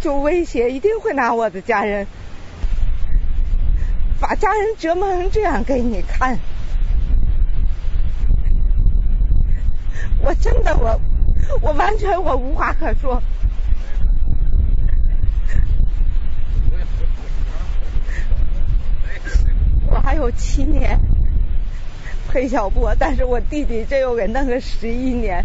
就威胁，一定会拿我的家人，把家人折磨成这样给你看。我真的，我我完全我无话可说。我还有七年陪小波，但是我弟弟这又给弄了十一年。